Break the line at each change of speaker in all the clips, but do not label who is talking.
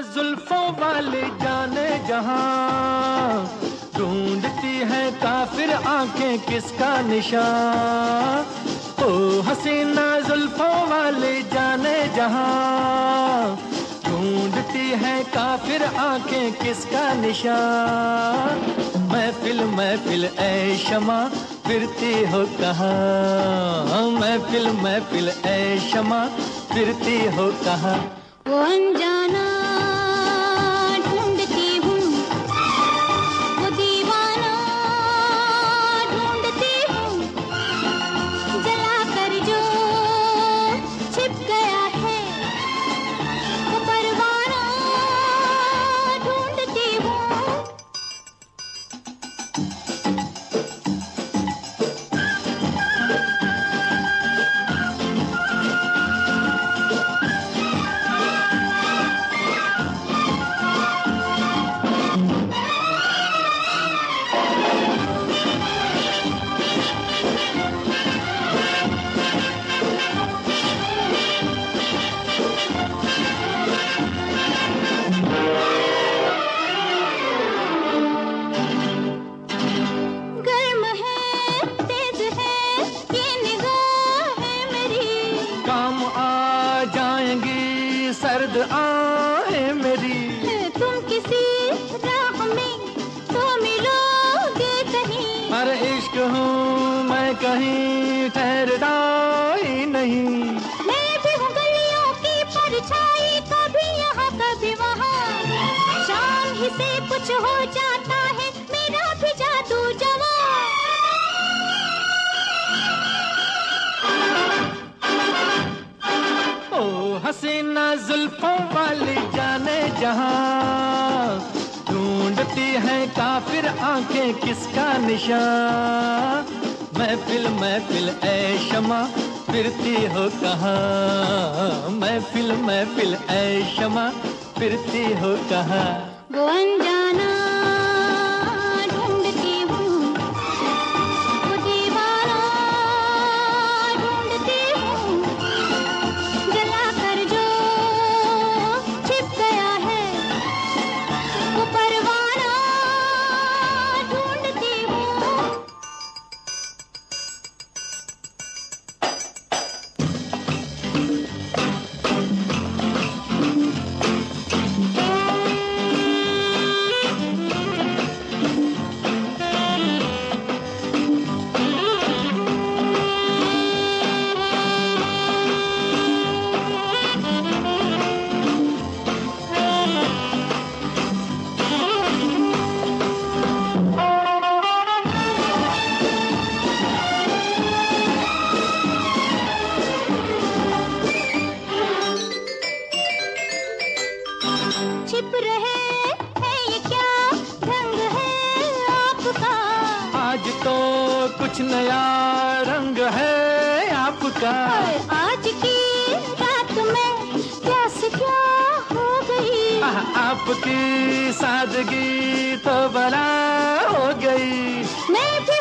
जुल्फों वाले जाने जहाँ ढूंढती है काफिर आँखें किसका निशान? ओ हसीना, जुल्फों वाले जाने जहाँ ढूंढती है काफिर आँखें किसका निशान? महफिल महफिल, ऐ शमा, फिरती हो कहा? महफिल महफिल, ऐ शमा, फिरती हो कहा?
वो अनजाना
सर्द आए मेरी। आँखें किसका निशान? महफिल महफिल, ऐ शमा, फिरती हो कहा? महफिल महफिल, ऐ शमा, फिरती हो कहा?
वो अनजाना
कुछ नया रंग है आपका।
आज की रात में क्या से क्या हो गई?
आपकी सादगी तो बड़ा हो गई।
मैं भी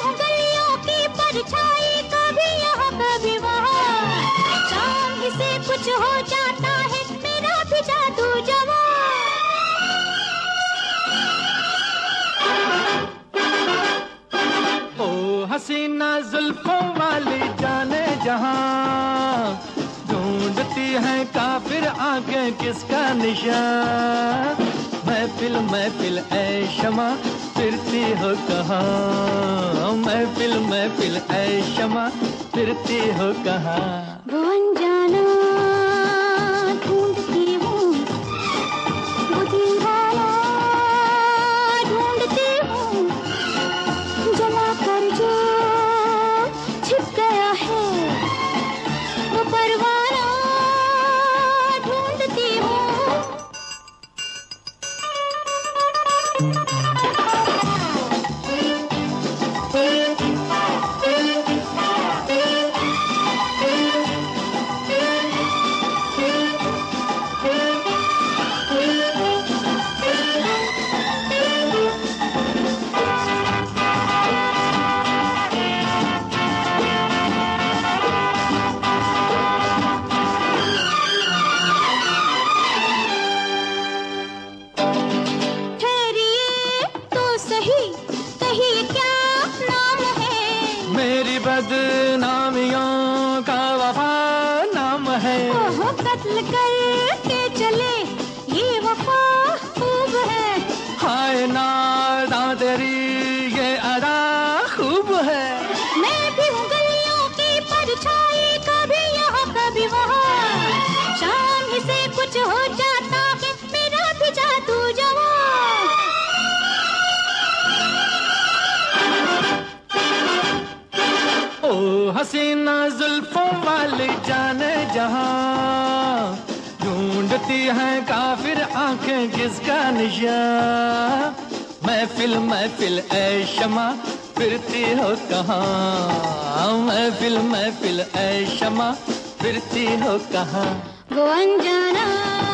हसीना जुल्फों वाली जाने जहाँ। ढूंढती है काफिर आगे किसका निशान? महफिल महफिल, ऐ शमा, फिरती हो कहा? महफिल महफिल, ऐ शमा, फिरती हो कहा? बदनामियों का वफा नाम है।
ओहो कत्ल करके चले ये वफा खूब है।
हाय ना तेरी ये अदा खूब है। जुल्फों वाली जाने जहाँ। ढूंढती है काफिर आँखें किसका निशा महफिल महफिल, ऐ शमा, फिरती हो कहाँ? महफिल महफिल, ऐ शमा, फिरती हो कहाँ?
वो अनजाना